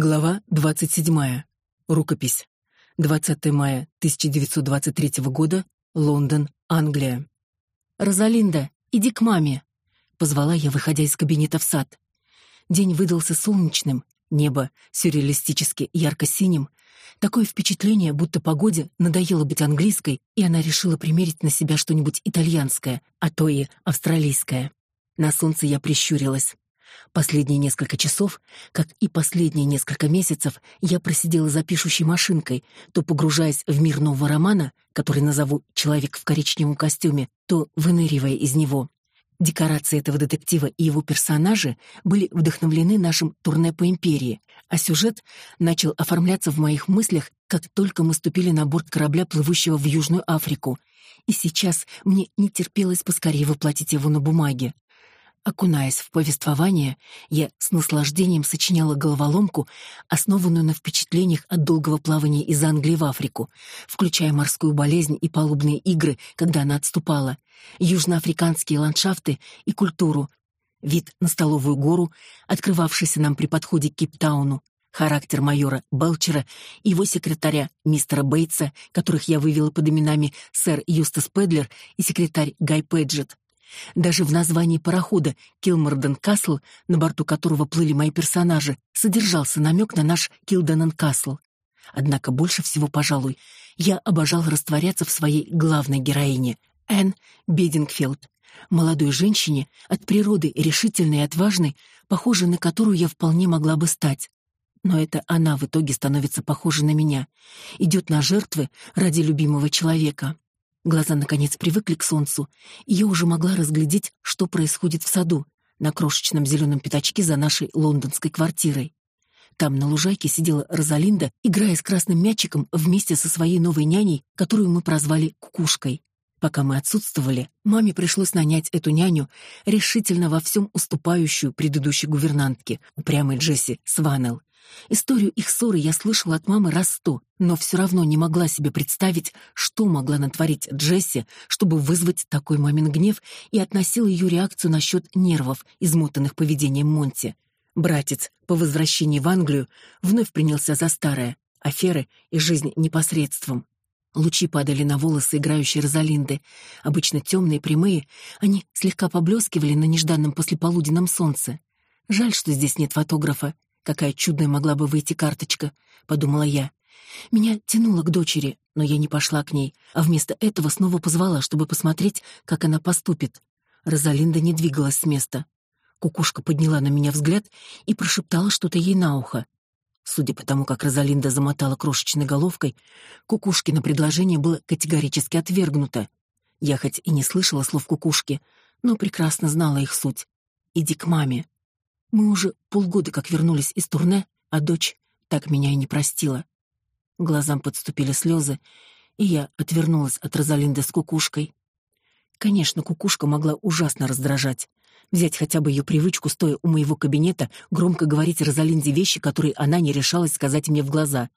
Глава 27. Рукопись. 20 мая 1923 года. Лондон, Англия. «Розалинда, иди к маме!» — позвала я, выходя из кабинета в сад. День выдался солнечным, небо сюрреалистически ярко-синим. Такое впечатление, будто погоде надоело быть английской, и она решила примерить на себя что-нибудь итальянское, а то и австралийское. На солнце я прищурилась. Последние несколько часов, как и последние несколько месяцев, я просидела за пишущей машинкой, то погружаясь в мир нового романа, который назову «Человек в коричневом костюме», то выныривая из него. Декорации этого детектива и его персонажи были вдохновлены нашим турне по империи, а сюжет начал оформляться в моих мыслях, как только мы ступили на борт корабля, плывущего в Южную Африку. И сейчас мне не терпелось поскорее воплотить его на бумаге. Окунаясь в повествование, я с наслаждением сочиняла головоломку, основанную на впечатлениях от долгого плавания из Англии в Африку, включая морскую болезнь и палубные игры, когда она отступала, южноафриканские ландшафты и культуру, вид на столовую гору, открывавшийся нам при подходе к Кейптауну, характер майора Белчера и его секретаря мистера Бейтса, которых я вывела под именами сэр Юстас Педлер и секретарь Гай Педжет. Даже в названии парохода Килморден Касл, на борту которого плыли мои персонажи, содержался намек на наш Килденен Касл. Однако больше всего, пожалуй, я обожал растворяться в своей главной героине, Энн Бедингфилд, молодой женщине, от природы решительной и отважной, похожей на которую я вполне могла бы стать. Но это она в итоге становится похожей на меня, идет на жертвы ради любимого человека. Глаза, наконец, привыкли к солнцу, и я уже могла разглядеть, что происходит в саду, на крошечном зеленом пятачке за нашей лондонской квартирой. Там на лужайке сидела Розалинда, играя с красным мячиком вместе со своей новой няней, которую мы прозвали Кукушкой. Пока мы отсутствовали, маме пришлось нанять эту няню, решительно во всем уступающую предыдущей гувернантке, упрямой Джесси Сванелл. Историю их ссоры я слышала от мамы раз сто, но все равно не могла себе представить, что могла натворить Джесси, чтобы вызвать такой мамин гнев, и относила ее реакцию насчет нервов, измотанных поведением Монти. Братец по возвращении в Англию вновь принялся за старое — аферы и жизнь непосредством. Лучи падали на волосы играющей Розалинды. Обычно темные, прямые, они слегка поблескивали на нежданном послеполуденном солнце. Жаль, что здесь нет фотографа. Какая чудная могла бы выйти карточка, подумала я. Меня тянуло к дочери, но я не пошла к ней, а вместо этого снова позвала, чтобы посмотреть, как она поступит. Розалинда не двигалась с места. Кукушка подняла на меня взгляд и прошептала что-то ей на ухо. Судя по тому, как Розалинда замотала крошечной головкой, Кукушкино предложение было категорически отвергнуто. Я хоть и не слышала слов Кукушки, но прекрасно знала их суть. «Иди к маме», мы уже полгода как вернулись из турне, а дочь так меня и не простила. Глазам подступили слезы, и я отвернулась от Розалинды с кукушкой. Конечно, кукушка могла ужасно раздражать. Взять хотя бы ее привычку, стоя у моего кабинета, громко говорить Розалинде вещи, которые она не решалась сказать мне в глаза.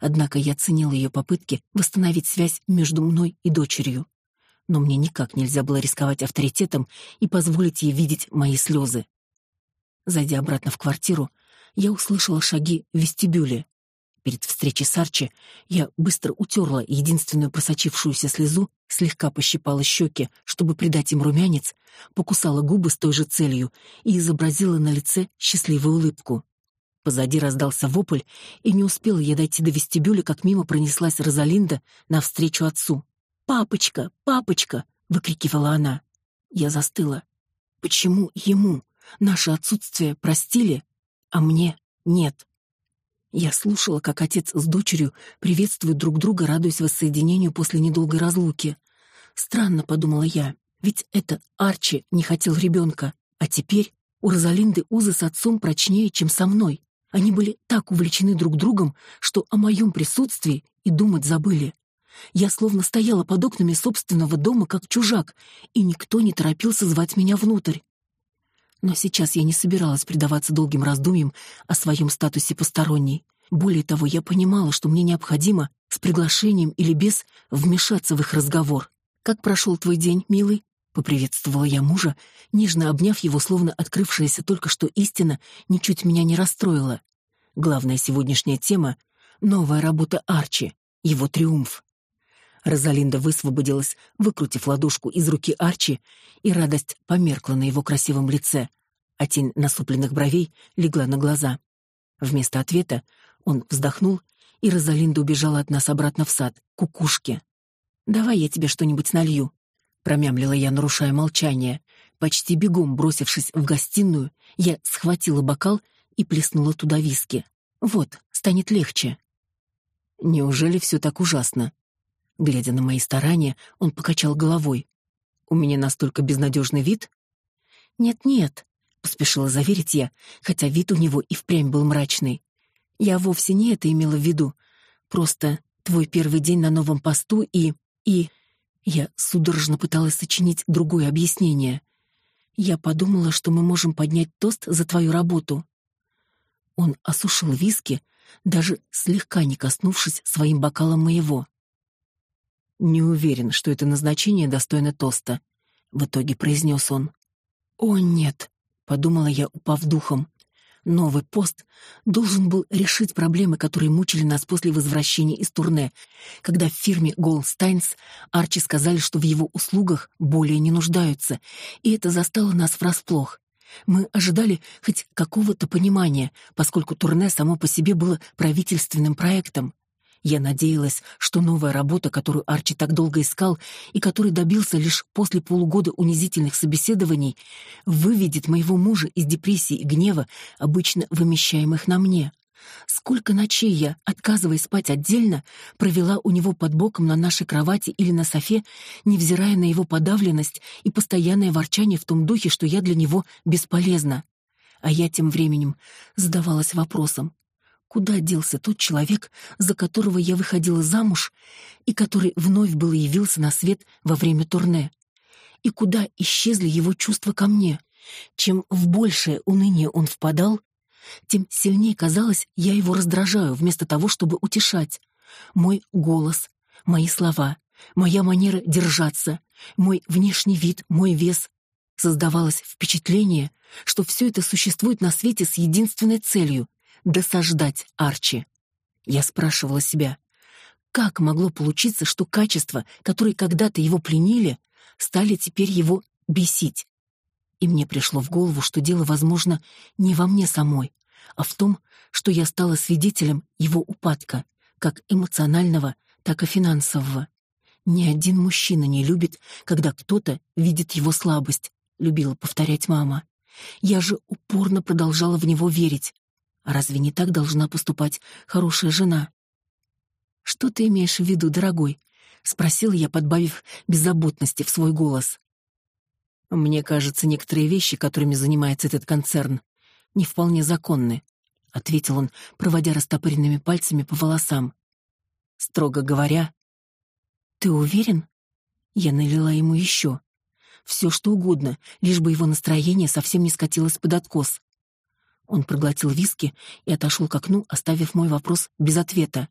Однако я ценила ее попытки восстановить связь между мной и дочерью. Но мне никак нельзя было рисковать авторитетом и позволить ей видеть мои слезы. Зайдя обратно в квартиру, я услышала шаги в вестибюле. Перед встречей с Арчи я быстро утерла единственную просочившуюся слезу, слегка пощипала щеки, чтобы придать им румянец, покусала губы с той же целью и изобразила на лице счастливую улыбку. Позади раздался вопль, и не успела я дойти до вестибюля, как мимо пронеслась Розалинда навстречу отцу. «Папочка! Папочка!» — выкрикивала она. Я застыла. «Почему ему?» Наше отсутствие простили, а мне нет. Я слушала, как отец с дочерью приветствуют друг друга, радуясь воссоединению после недолгой разлуки. Странно, подумала я, ведь это Арчи не хотел ребенка, а теперь у Розалинды узы с отцом прочнее, чем со мной. Они были так увлечены друг другом, что о моем присутствии и думать забыли. Я словно стояла под окнами собственного дома, как чужак, и никто не торопился звать меня внутрь. Но сейчас я не собиралась предаваться долгим раздумьям о своем статусе посторонней. Более того, я понимала, что мне необходимо с приглашением или без вмешаться в их разговор. «Как прошел твой день, милый?» — поприветствовала я мужа, нежно обняв его, словно открывшаяся только что истина, ничуть меня не расстроила. Главная сегодняшняя тема — новая работа Арчи, его триумф. Розалинда высвободилась, выкрутив ладошку из руки Арчи, и радость померкла на его красивом лице, а тень насупленных бровей легла на глаза. Вместо ответа он вздохнул, и Розалинда убежала от нас обратно в сад, к кукушке. «Давай я тебе что-нибудь налью», — промямлила я, нарушая молчание. Почти бегом бросившись в гостиную, я схватила бокал и плеснула туда виски. «Вот, станет легче». «Неужели все так ужасно?» Глядя на мои старания, он покачал головой. «У меня настолько безнадежный вид?» «Нет-нет», — поспешила заверить я, хотя вид у него и впрямь был мрачный. «Я вовсе не это имела в виду. Просто твой первый день на новом посту и... и...» Я судорожно пыталась сочинить другое объяснение. «Я подумала, что мы можем поднять тост за твою работу». Он осушил виски, даже слегка не коснувшись своим бокалом моего. «Не уверен, что это назначение достойно тоста», — в итоге произнес он. «О, нет», — подумала я, упав духом. Новый пост должен был решить проблемы, которые мучили нас после возвращения из турне, когда в фирме Голдстайнс Арчи сказали, что в его услугах более не нуждаются, и это застало нас врасплох. Мы ожидали хоть какого-то понимания, поскольку турне само по себе было правительственным проектом. Я надеялась, что новая работа, которую Арчи так долго искал и который добился лишь после полугода унизительных собеседований, выведет моего мужа из депрессии и гнева, обычно вымещаемых на мне. Сколько ночей я, отказываясь спать отдельно, провела у него под боком на нашей кровати или на софе, невзирая на его подавленность и постоянное ворчание в том духе, что я для него бесполезна. А я тем временем задавалась вопросом, Куда делся тот человек, за которого я выходила замуж и который вновь был явился на свет во время турне? И куда исчезли его чувства ко мне? Чем в большее уныние он впадал, тем сильнее казалось, я его раздражаю, вместо того, чтобы утешать. Мой голос, мои слова, моя манера держаться, мой внешний вид, мой вес. Создавалось впечатление, что все это существует на свете с единственной целью досаждать Арчи. Я спрашивала себя, как могло получиться, что качества, которые когда-то его пленили, стали теперь его бесить? И мне пришло в голову, что дело, возможно, не во мне самой, а в том, что я стала свидетелем его упадка, как эмоционального, так и финансового. Ни один мужчина не любит, когда кто-то видит его слабость, любила повторять мама. Я же упорно продолжала в него верить, разве не так должна поступать хорошая жена? Что ты имеешь в виду, дорогой? спросил я, подбавив беззаботности в свой голос. Мне кажется, некоторые вещи, которыми занимается этот концерн, не вполне законны, ответил он, проводя растопыренными пальцами по волосам. Строго говоря, ты уверен? Я налила ему еще. Все, что угодно, лишь бы его настроение совсем не скатилось под откос. Он проглотил виски и отошел к окну, оставив мой вопрос без ответа.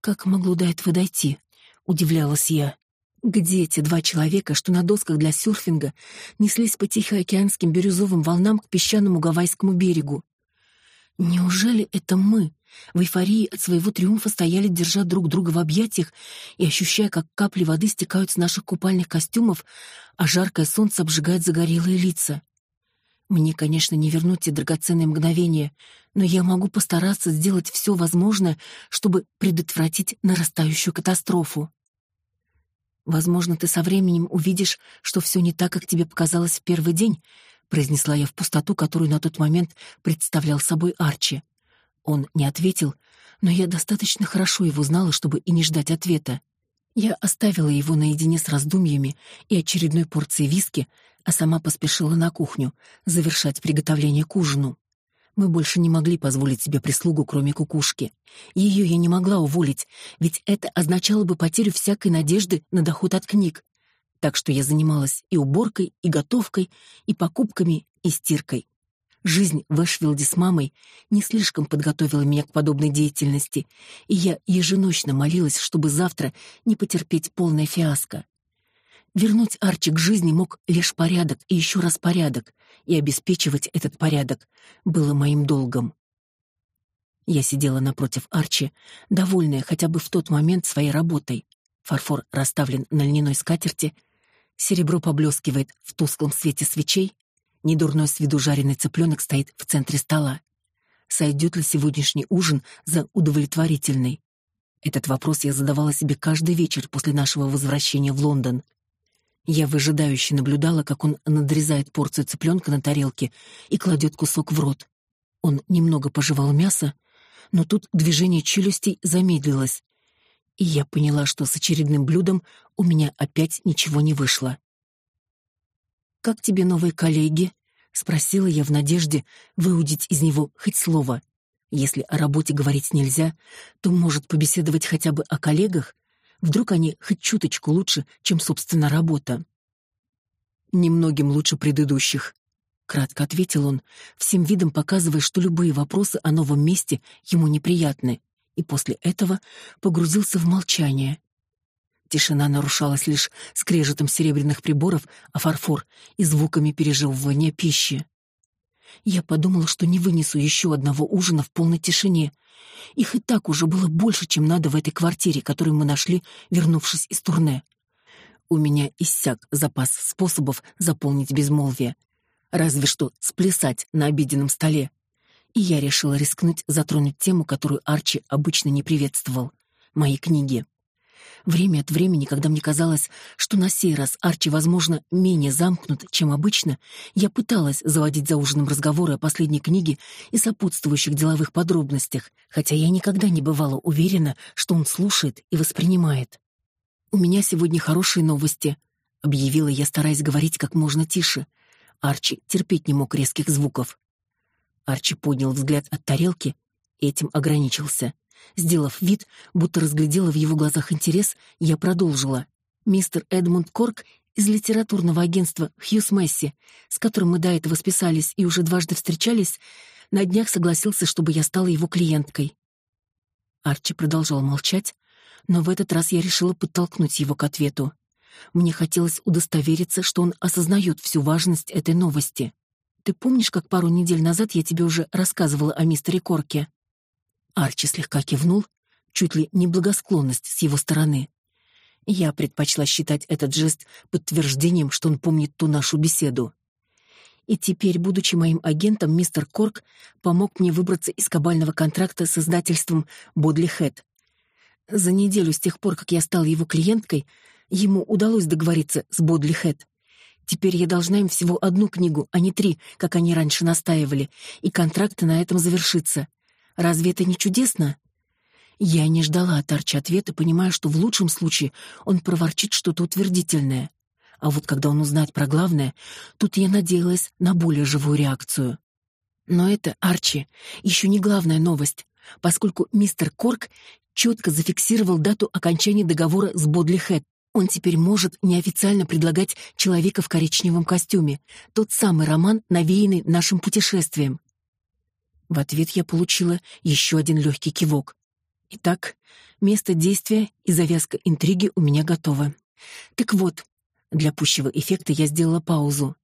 «Как могло до этого дойти?» — удивлялась я. «Где те два человека, что на досках для серфинга неслись по тихоокеанским бирюзовым волнам к песчаному гавайскому берегу? Неужели это мы, в эйфории от своего триумфа стояли, держа друг друга в объятиях и ощущая, как капли воды стекают с наших купальных костюмов, а жаркое солнце обжигает загорелые лица?» Мне, конечно, не вернуть те драгоценные мгновения, но я могу постараться сделать все возможное, чтобы предотвратить нарастающую катастрофу. Возможно, ты со временем увидишь, что все не так, как тебе показалось в первый день, произнесла я в пустоту, которую на тот момент представлял собой Арчи. Он не ответил, но я достаточно хорошо его знала, чтобы и не ждать ответа. Я оставила его наедине с раздумьями и очередной порцией виски, а сама поспешила на кухню завершать приготовление к ужину. Мы больше не могли позволить себе прислугу, кроме кукушки. Ее я не могла уволить, ведь это означало бы потерю всякой надежды на доход от книг. Так что я занималась и уборкой, и готовкой, и покупками, и стиркой. Жизнь в Эшвилде с мамой не слишком подготовила меня к подобной деятельности, и я еженочно молилась, чтобы завтра не потерпеть полное фиаско. Вернуть Арчи к жизни мог лишь порядок и еще раз порядок, и обеспечивать этот порядок было моим долгом. Я сидела напротив Арчи, довольная хотя бы в тот момент своей работой. Фарфор расставлен на льняной скатерти, серебро поблескивает в тусклом свете свечей, недурной с виду жареный цыпленок стоит в центре стола. Сойдет ли сегодняшний ужин за удовлетворительный? Этот вопрос я задавала себе каждый вечер после нашего возвращения в Лондон. Я выжидающе наблюдала, как он надрезает порцию цыпленка на тарелке и кладет кусок в рот. Он немного пожевал мясо, но тут движение челюстей замедлилось, и я поняла, что с очередным блюдом у меня опять ничего не вышло. «Как тебе новые коллеги?» — спросила я в надежде выудить из него хоть слово. Если о работе говорить нельзя, то, может, побеседовать хотя бы о коллегах? Вдруг они хоть чуточку лучше, чем, собственно, работа. «Немногим лучше предыдущих», — кратко ответил он, всем видом показывая, что любые вопросы о новом месте ему неприятны, и после этого погрузился в молчание. Тишина нарушалась лишь скрежетом серебряных приборов, а фарфор и звуками пережевывания пищи. Я подумала, что не вынесу еще одного ужина в полной тишине. Их и так уже было больше, чем надо в этой квартире, которую мы нашли, вернувшись из турне. У меня иссяк запас способов заполнить безмолвие. Разве что сплясать на обеденном столе. И я решила рискнуть затронуть тему, которую Арчи обычно не приветствовал — мои книги. Время от времени, когда мне казалось, что на сей раз Арчи, возможно, менее замкнут, чем обычно, я пыталась заводить за ужином разговоры о последней книге и сопутствующих деловых подробностях, хотя я никогда не бывала уверена, что он слушает и воспринимает. «У меня сегодня хорошие новости», — объявила я, стараясь говорить как можно тише. Арчи терпеть не мог резких звуков. Арчи поднял взгляд от тарелки и этим ограничился. Сделав вид, будто разглядела в его глазах интерес, я продолжила. Мистер Эдмунд Корк из литературного агентства Хьюз Месси, с которым мы до этого списались и уже дважды встречались, на днях согласился, чтобы я стала его клиенткой. Арчи продолжал молчать, но в этот раз я решила подтолкнуть его к ответу. Мне хотелось удостовериться, что он осознает всю важность этой новости. «Ты помнишь, как пару недель назад я тебе уже рассказывала о мистере Корке?» Арчи слегка кивнул, чуть ли не благосклонность с его стороны. Я предпочла считать этот жест подтверждением, что он помнит ту нашу беседу. И теперь, будучи моим агентом, мистер Корк помог мне выбраться из кабального контракта с издательством «Бодли Хэт». За неделю с тех пор, как я стала его клиенткой, ему удалось договориться с «Бодли Хэт». Теперь я должна им всего одну книгу, а не три, как они раньше настаивали, и контракт на этом завершится. Разве это не чудесно? Я не ждала от Арчи ответа, понимая, что в лучшем случае он проворчит что-то утвердительное. А вот когда он узнает про главное, тут я надеялась на более живую реакцию. Но это, Арчи, еще не главная новость, поскольку мистер Корк четко зафиксировал дату окончания договора с Бодли Хэт. Он теперь может неофициально предлагать человека в коричневом костюме, тот самый роман, навеянный нашим путешествием. В ответ я получила еще один легкий кивок. Итак, место действия и завязка интриги у меня готовы. Так вот, для пущего эффекта я сделала паузу.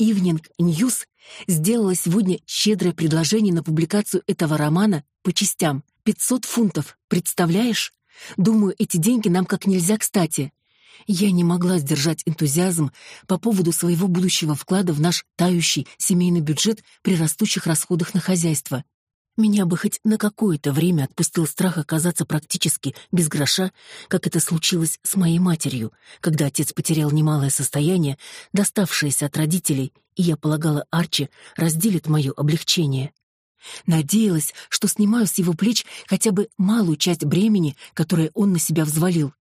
Evening News сделала сегодня щедрое предложение на публикацию этого романа по частям. 500 фунтов, представляешь? Думаю, эти деньги нам как нельзя кстати. Я не могла сдержать энтузиазм по поводу своего будущего вклада в наш тающий семейный бюджет при растущих расходах на хозяйство. Меня бы хоть на какое-то время отпустил страх оказаться практически без гроша, как это случилось с моей матерью, когда отец потерял немалое состояние, доставшееся от родителей, и я полагала, Арчи разделит мое облегчение. Надеялась, что снимаю с его плеч хотя бы малую часть бремени, которое он на себя взвалил.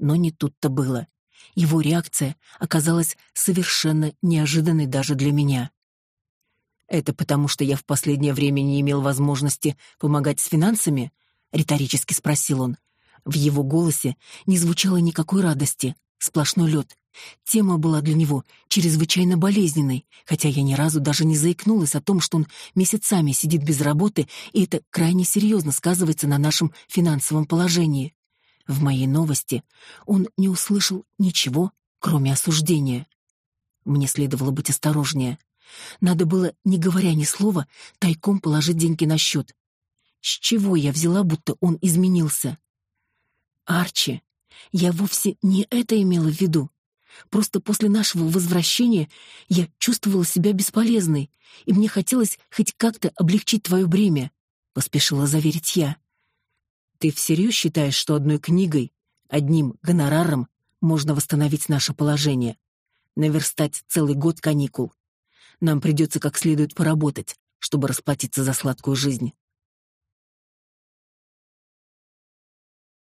Но не тут-то было. Его реакция оказалась совершенно неожиданной даже для меня. «Это потому, что я в последнее время не имел возможности помогать с финансами?» — риторически спросил он. В его голосе не звучало никакой радости, сплошной лед. Тема была для него чрезвычайно болезненной, хотя я ни разу даже не заикнулась о том, что он месяцами сидит без работы, и это крайне серьезно сказывается на нашем финансовом положении. В моей новости он не услышал ничего, кроме осуждения. Мне следовало быть осторожнее. Надо было, не говоря ни слова, тайком положить деньги на счет. С чего я взяла, будто он изменился? Арчи, я вовсе не это имела в виду. Просто после нашего возвращения я чувствовала себя бесполезной, и мне хотелось хоть как-то облегчить твое бремя, — поспешила заверить я. Ты всерьез считаешь, что одной книгой, одним гонораром можно восстановить наше положение? Наверстать целый год каникул? Нам придется как следует поработать, чтобы расплатиться за сладкую жизнь.